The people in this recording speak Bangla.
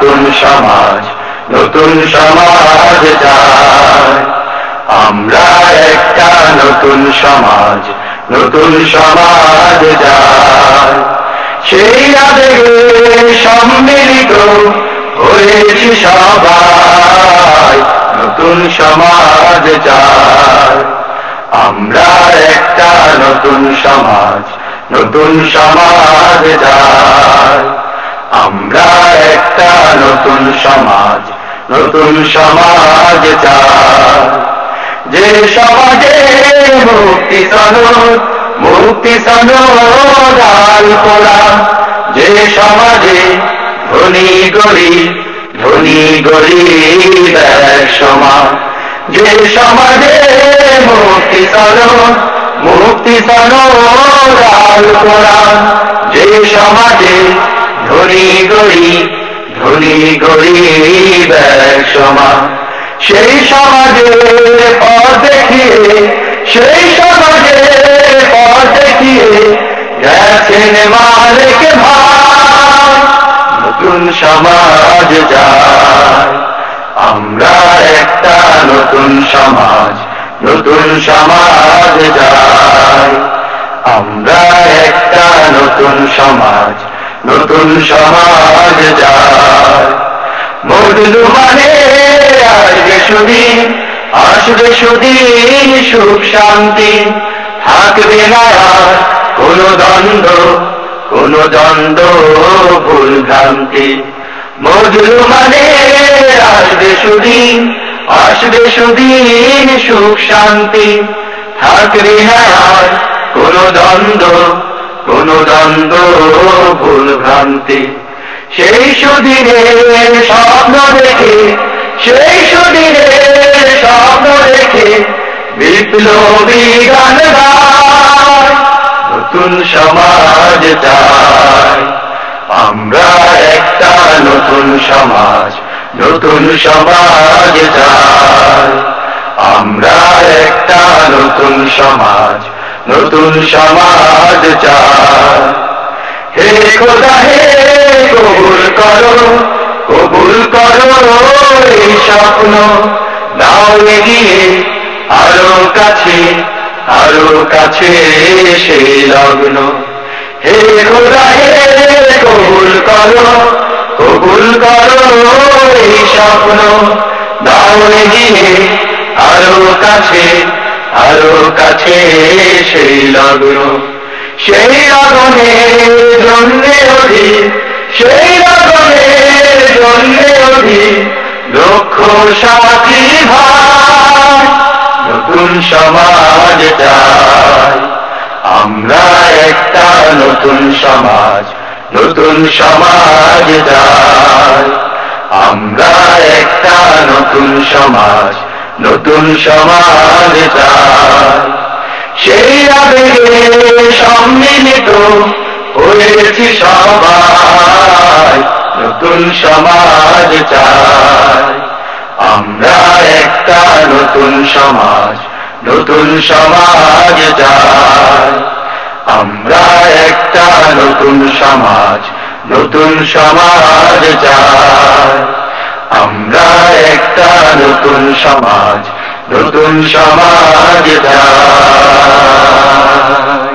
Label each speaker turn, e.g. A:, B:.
A: নতুন সমাজ নতুন সমাজ চাই। আমরা একটা নতুন সমাজ নতুন সমাজ চাই। সেই আবেগে সম্মিলিত হয়েছি সবাই, নতুন সমাজ চাই। আমরা একটা নতুন সমাজ নতুন সমাজ চাই। আমরা একটা নতুন সমাজ নতুন সমাজ চাই। যে সমাজে মুক্তি সনদ মুক্তি সনদ আল যে সমাজে ধনী গরিব ধনী গরিব এক সমান যে সমাজে মুক্তি সনদ মুক্তি সনদ আল কোরআন। সমান সেই সমাজে পথ দেখিয়ে, সেই সমাজে পথ দেখিয়ে গেছেন মালিক ভাই নতুন সমাজ যায়, আমরা একটা নতুন সমাজ নতুন সমাজ যাই আমরা একটা নতুন সমাজ নতুন সমাজ যাই মজলু মানে আসবে সুদিন আসবে সুদিন সুখ শান্তি। থাকবে না কোনো দ্বন্দ্ব কোনো দ্বন্দ্ব ভুল ভ্রান্তি মজলু মানে আসবে সুদিন আসবে সুদিন সুখ শান্তি। থাকবে না কোনো দ্বন্দ্ব কোনো দ্বন্দ্ব ভুল ভ্রান্তি সেই সুদিনের স্বপ্ন দেখে, সেই সুদিনের স্বপ্ন দেখে বিপ্লবী গান নতুন সমাজ চাই আমরা একটা নতুন সমাজ নতুন সমাজ চাই। আমরা একটা নতুন সমাজ নতুন সমাজ হে কবুল করো কবুল করো এই স্বপ্ন। দাও এগিয়ে, আরও কাছে আরও কাছে সেই লগ্ন। হে কবুল করো কবুল করো এই স্বপ্ন। দাও এগিয়ে, আরও কাছে আরও কাছে সেই লগ্ন। সেই লগনে সমাজ চাই। আমরা একটা নতুন সমাজ নতুন সমাজ আমরা একটা নতুন সমাজ নতুন সমাজ সেই আবেগে সম্মিলিত হয়েছি সবাই, নতুন সমাজ চাই। আমরা একটা নতুন সমাজ নতুন সমাজ যায়। আমরা একটা নতুন সমাজ নতুন সমাজ যায়। আমরা একটা নতুন সমাজ নতুন সমাজ চাই